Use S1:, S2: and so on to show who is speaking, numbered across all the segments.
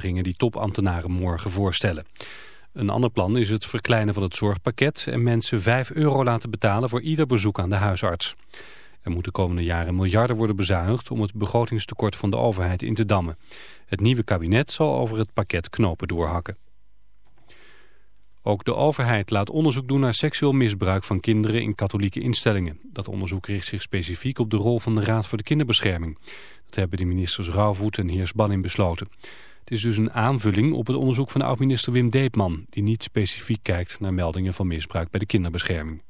S1: die topambtenaren morgen voorstellen. Een ander plan is het verkleinen van het zorgpakket en mensen 5 euro laten betalen voor ieder bezoek aan de huisarts. Er moeten de komende jaren miljarden worden bezuinigd om het begrotingstekort van de overheid in te dammen. Het nieuwe kabinet zal over het pakket knopen doorhakken. Ook de overheid laat onderzoek doen naar seksueel misbruik van kinderen in katholieke instellingen. Dat onderzoek richt zich specifiek op de rol van de Raad voor de Kinderbescherming. Dat hebben de ministers Rauwvoet en Heersbanning besloten. Het is dus een aanvulling op het onderzoek van oud-minister Wim Deepman... die niet specifiek kijkt naar meldingen van misbruik bij de kinderbescherming.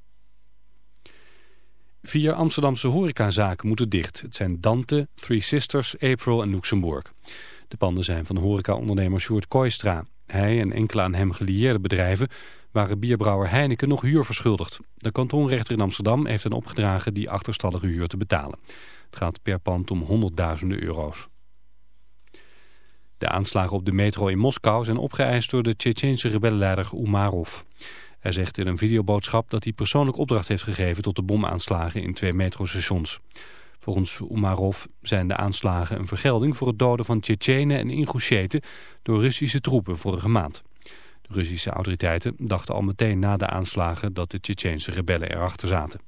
S1: Vier Amsterdamse horecazaken moeten dicht. Het zijn Dante, Three Sisters, April en Luxemburg. De panden zijn van horecaondernemer Sjoerd Kooistra. Hij en enkele aan hem gelieerde bedrijven waren bierbrouwer Heineken nog huur verschuldigd. De kantonrechter in Amsterdam heeft hen opgedragen die achterstallige huur te betalen. Het gaat per pand om honderdduizenden euro's. De aanslagen op de metro in Moskou zijn opgeëist door de Tsjetsjense rebellenleider Umarov. Hij zegt in een videoboodschap dat hij persoonlijk opdracht heeft gegeven tot de bomaanslagen in twee metrostations. Volgens Umarov zijn de aanslagen een vergelding voor het doden van Tsjetsjenen en Ingusjeten door Russische troepen vorige maand. De Russische autoriteiten dachten al meteen na de aanslagen dat de Tsjetsjeense rebellen erachter zaten.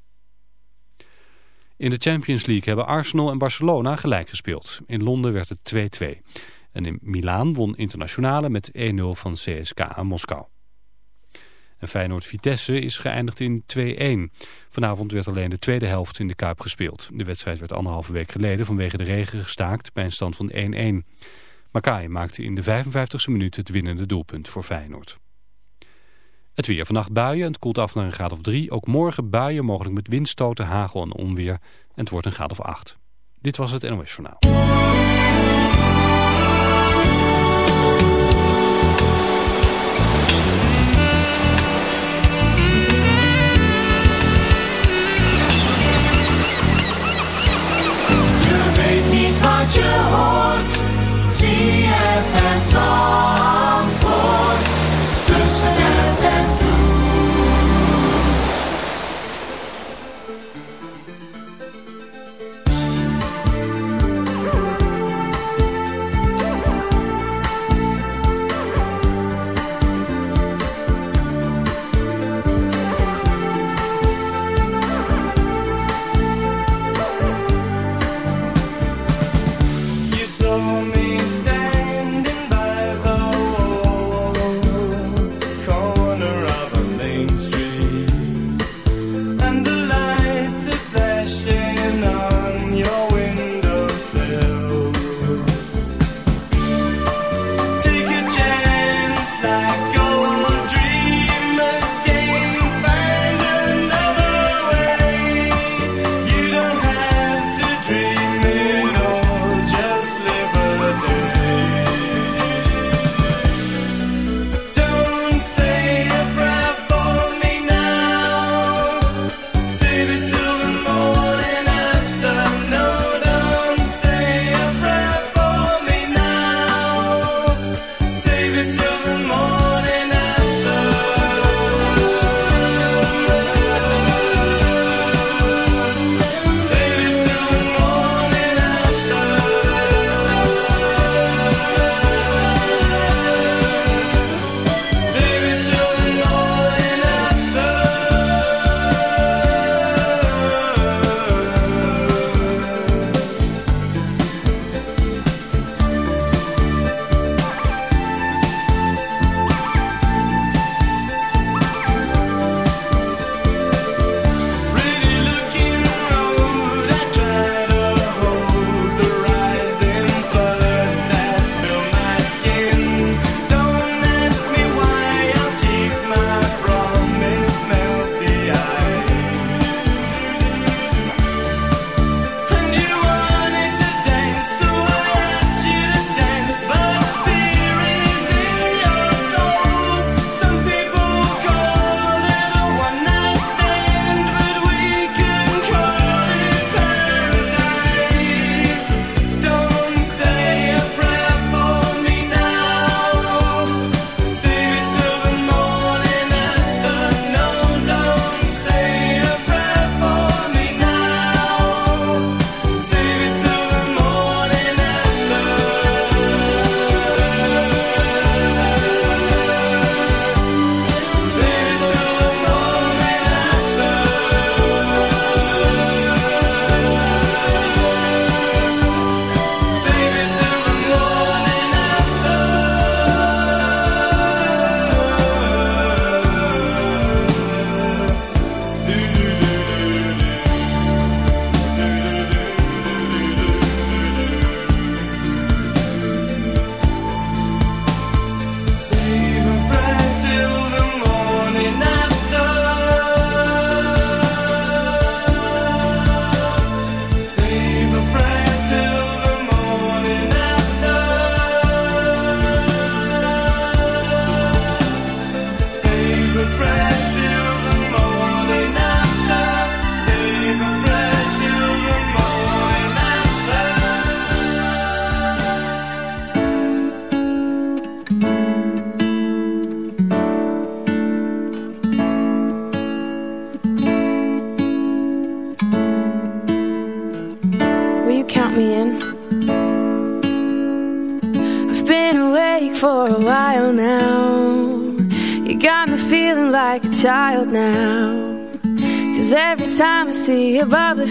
S1: In de Champions League hebben Arsenal en Barcelona gelijk gespeeld. In Londen werd het 2-2. En in Milaan won Internationale met 1-0 van CSK aan Moskou. En Feyenoord-Vitesse is geëindigd in 2-1. Vanavond werd alleen de tweede helft in de Kuip gespeeld. De wedstrijd werd anderhalve week geleden vanwege de regen gestaakt bij een stand van 1-1. Makai maakte in de 55e minuut het winnende doelpunt voor Feyenoord. Het weer vannacht buien, het koelt af naar een graad of 3. Ook morgen buien, mogelijk met windstoten, hagel en onweer. En het wordt een graad of 8. Dit was het NOS Journaal.
S2: je hoort, zie je het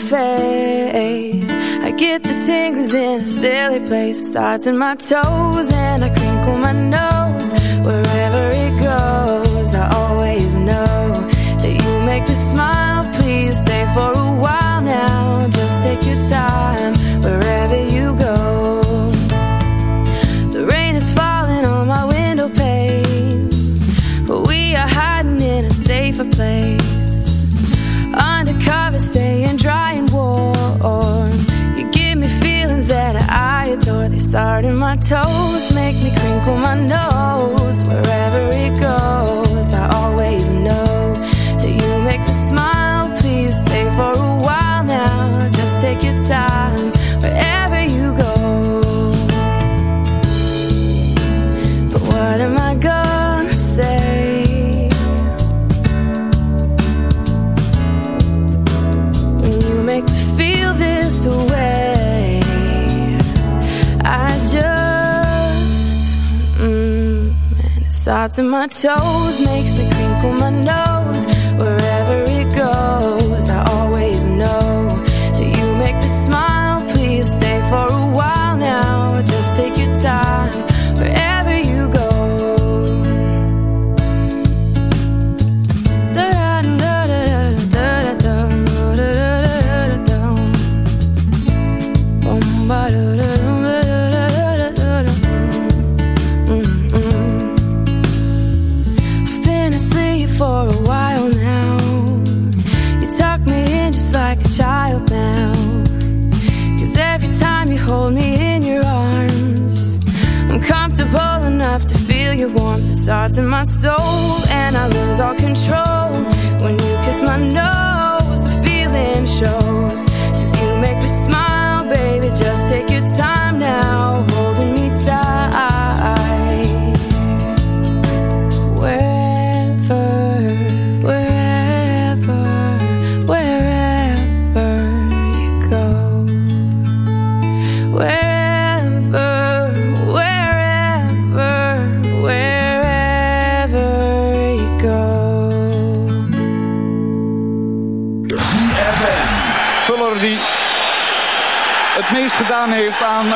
S3: face, I get the tingles in a silly place. It starts in my toes and I crinkle my nose. Wherever it goes, I always know that you make me smile. Please stay for a while now. Just take your time wherever toes, make me crinkle my nose. Starts in my toes, makes me crinkle my nose. My soul, and I lose all control. When you kiss my nose,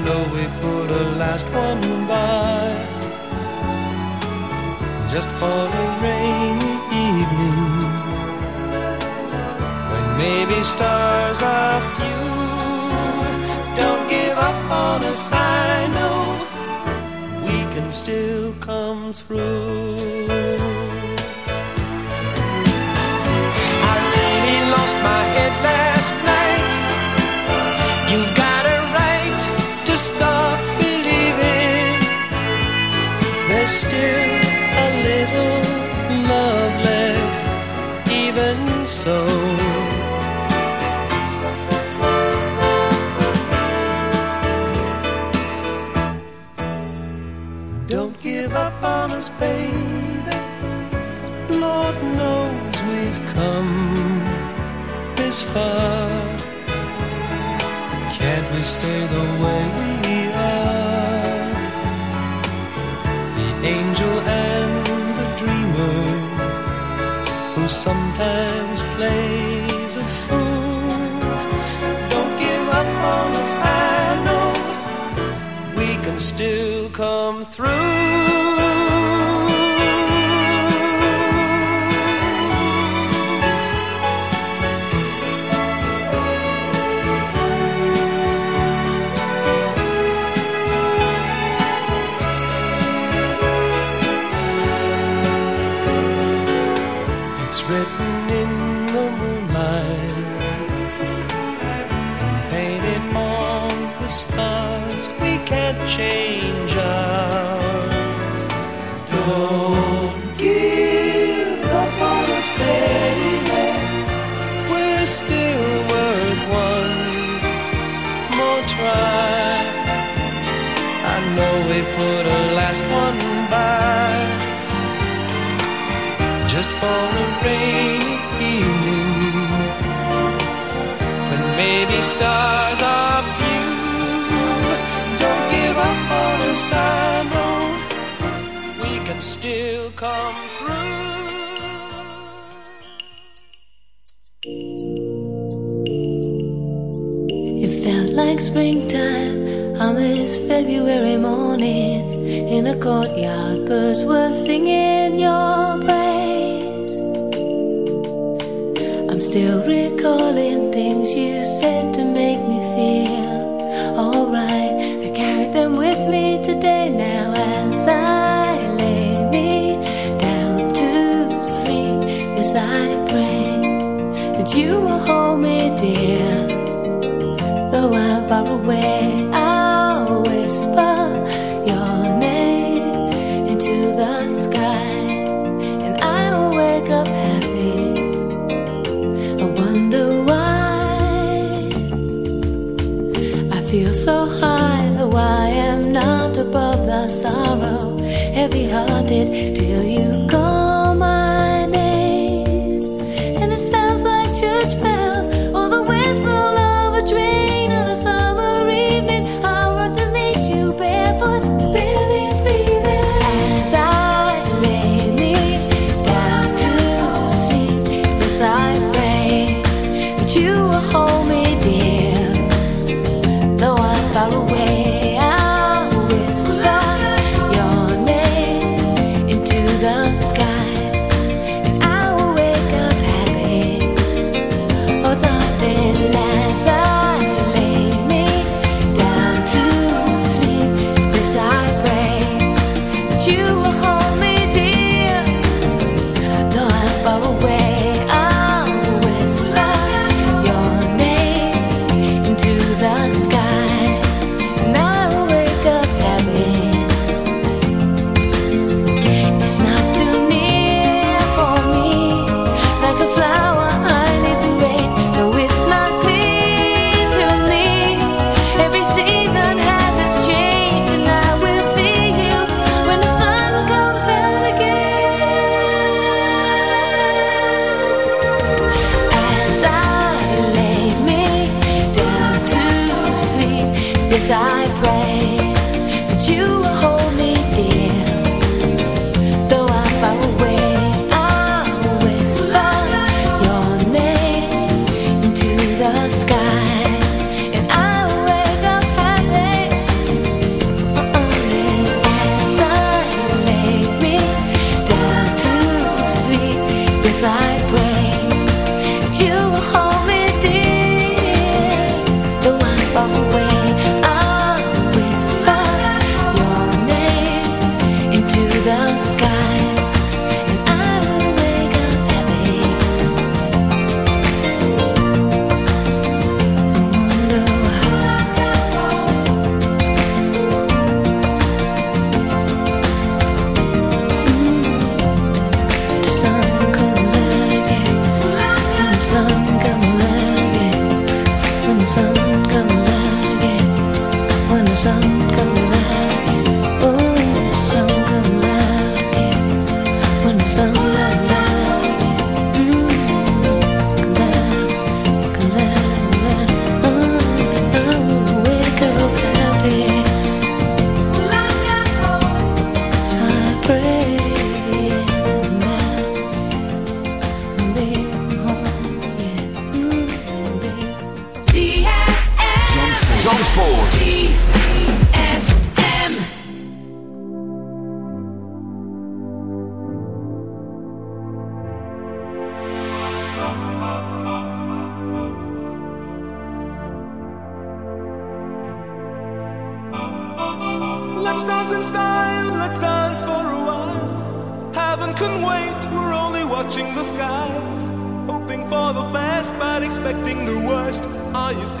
S4: Know we put a last one by just for a rainy evening when maybe stars are few. Don't give up on us, I know we can still come through. I lost my head last night. To stop believing. There's still a little love left, even so. Don't give up on us, baby. Lord knows we've come this far. Can't we stay the way sometimes plays a fool. Don't give up on us, I know we can still come through. come through.
S5: It felt like springtime on this February morning. In a courtyard, birds were singing your praise. I'm still recalling things you said to you will hold me dear. Though I'm far away, I'll whisper your name into the sky, and I will wake up happy. I wonder why I feel so high, though I am not above the sorrow, heavy hearted.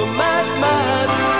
S4: the
S6: mad, mad.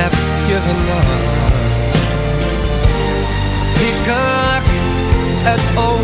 S6: have given up. Take a look at all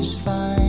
S7: All day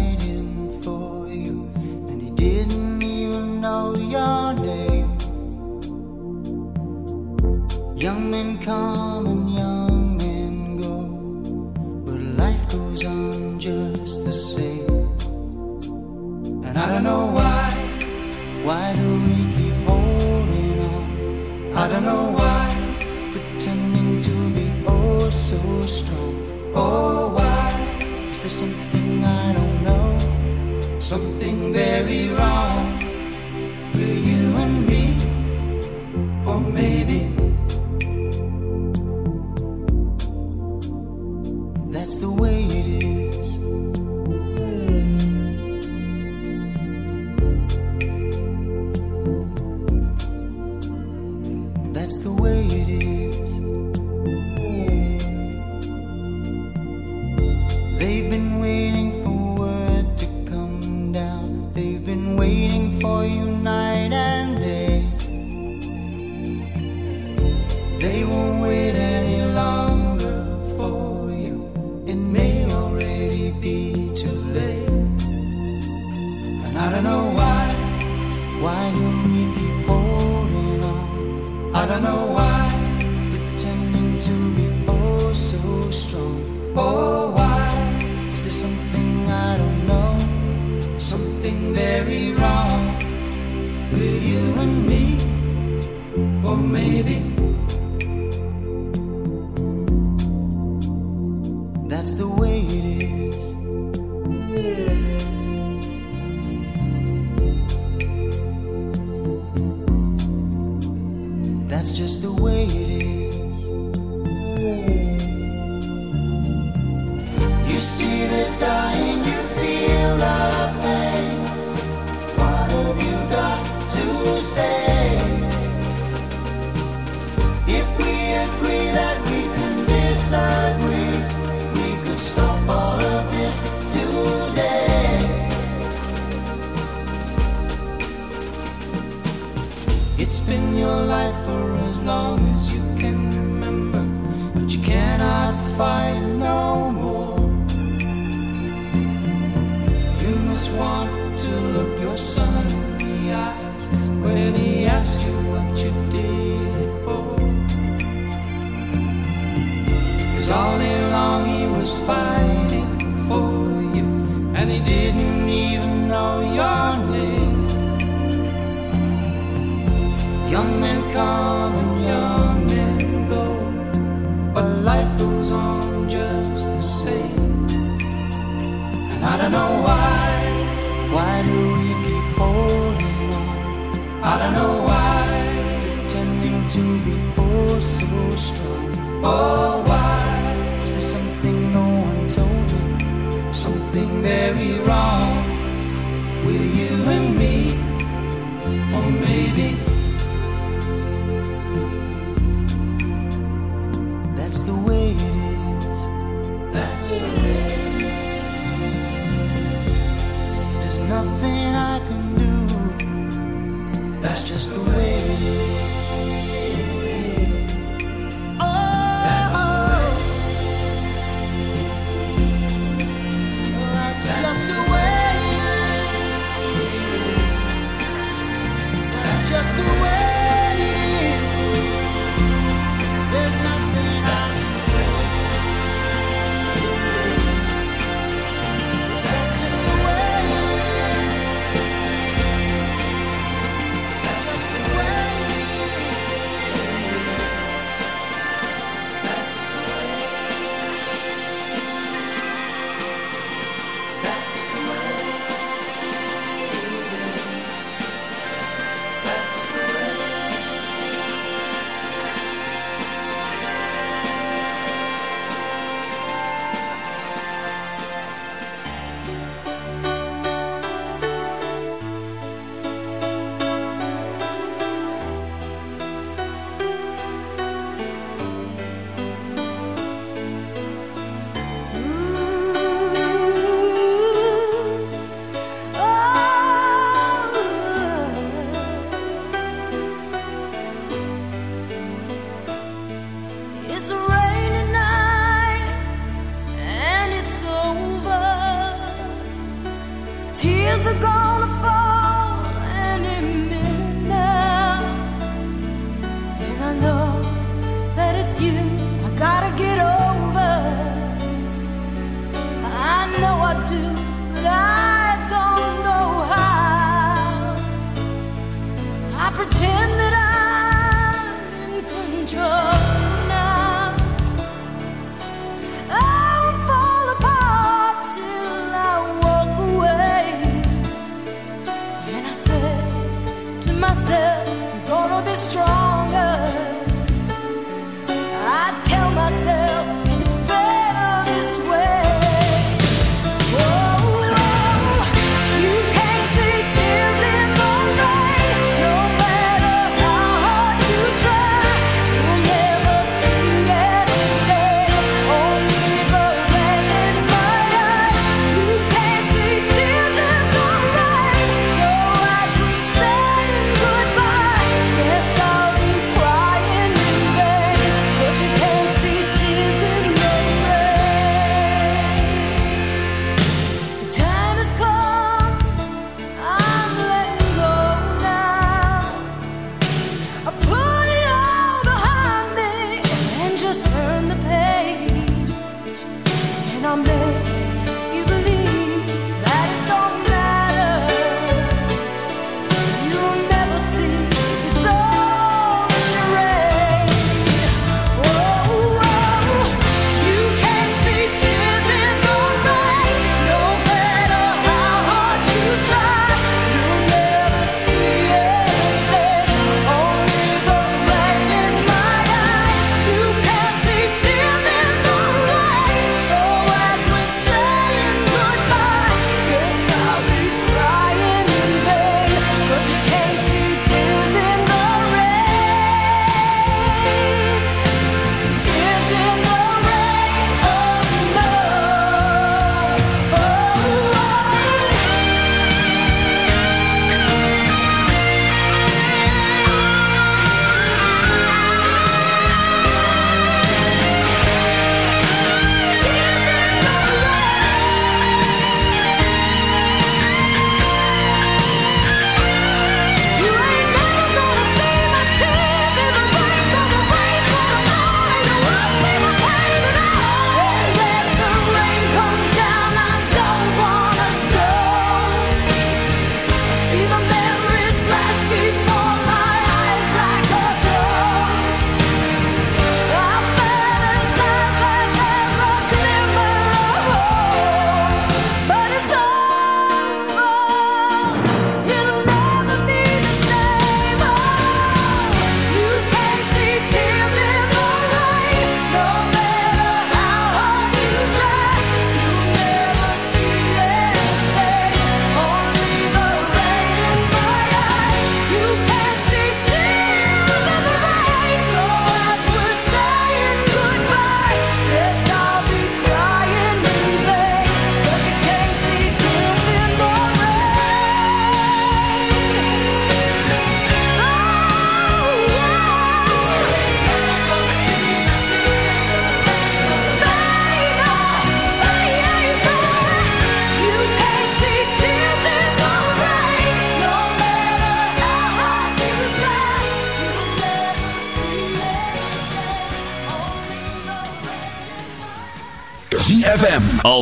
S7: the way it is.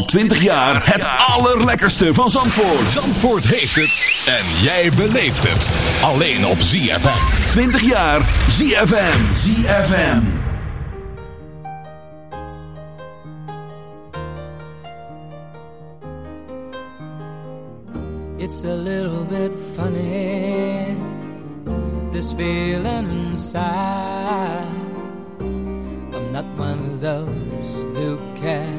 S8: 20 jaar het allerlekkerste van Zandvoort.
S9: Zandvoort heeft het. En jij beleeft het. Alleen op ZFM.
S8: 20 jaar ZFM. ZFM.
S10: It's a little bit funny. This feeling inside. I'm not one of those who can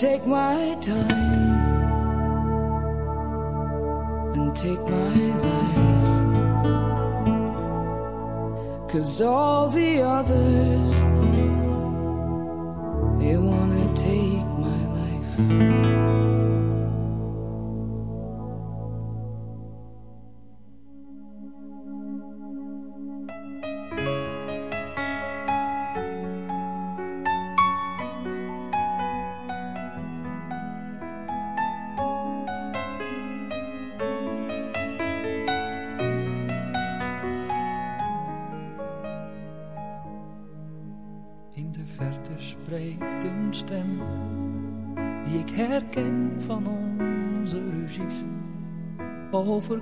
S11: take my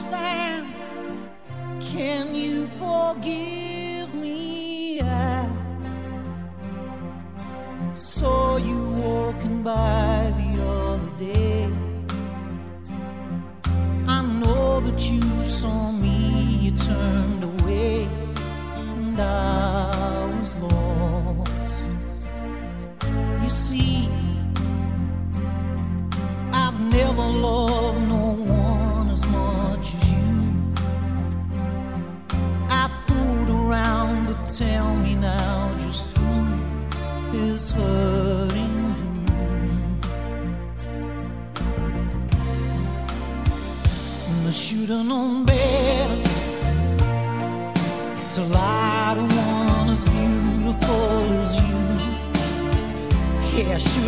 S7: understand? Can you forgive me? I saw you walking by.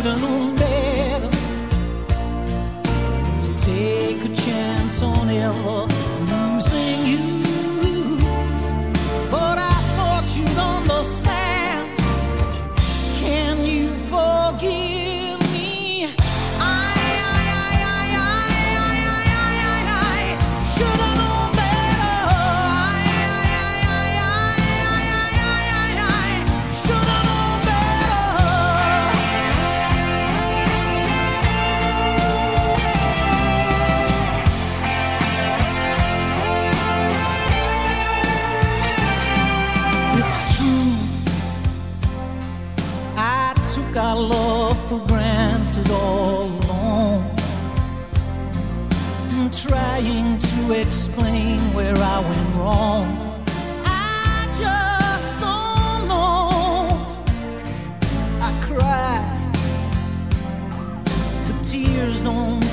S7: better to take a chance on ever.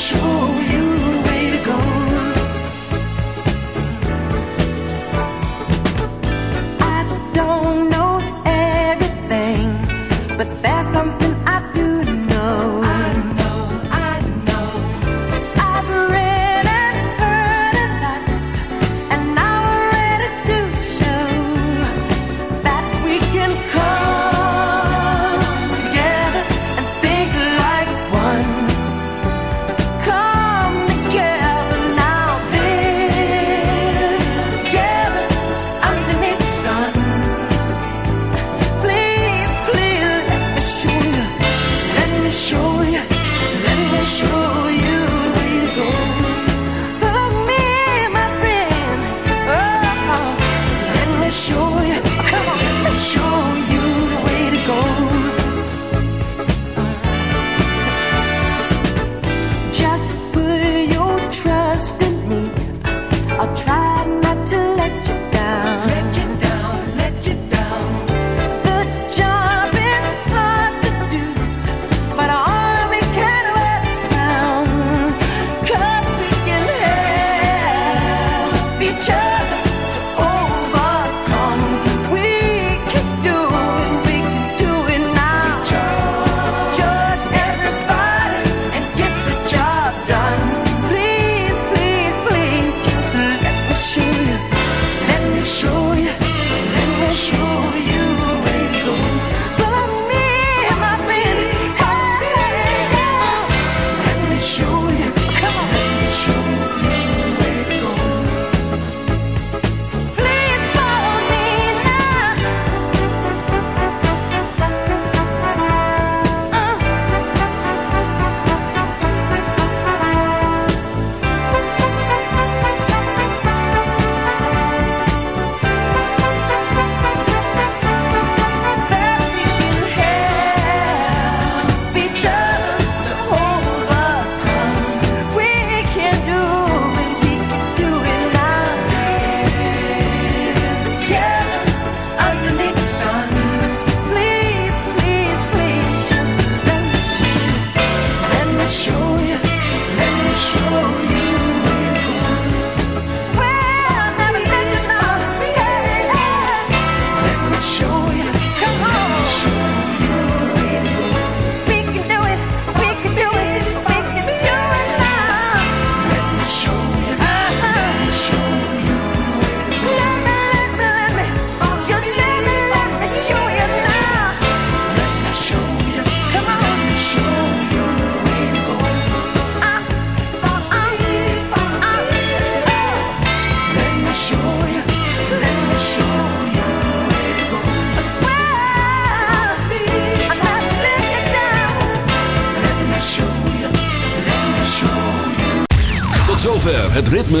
S12: Let me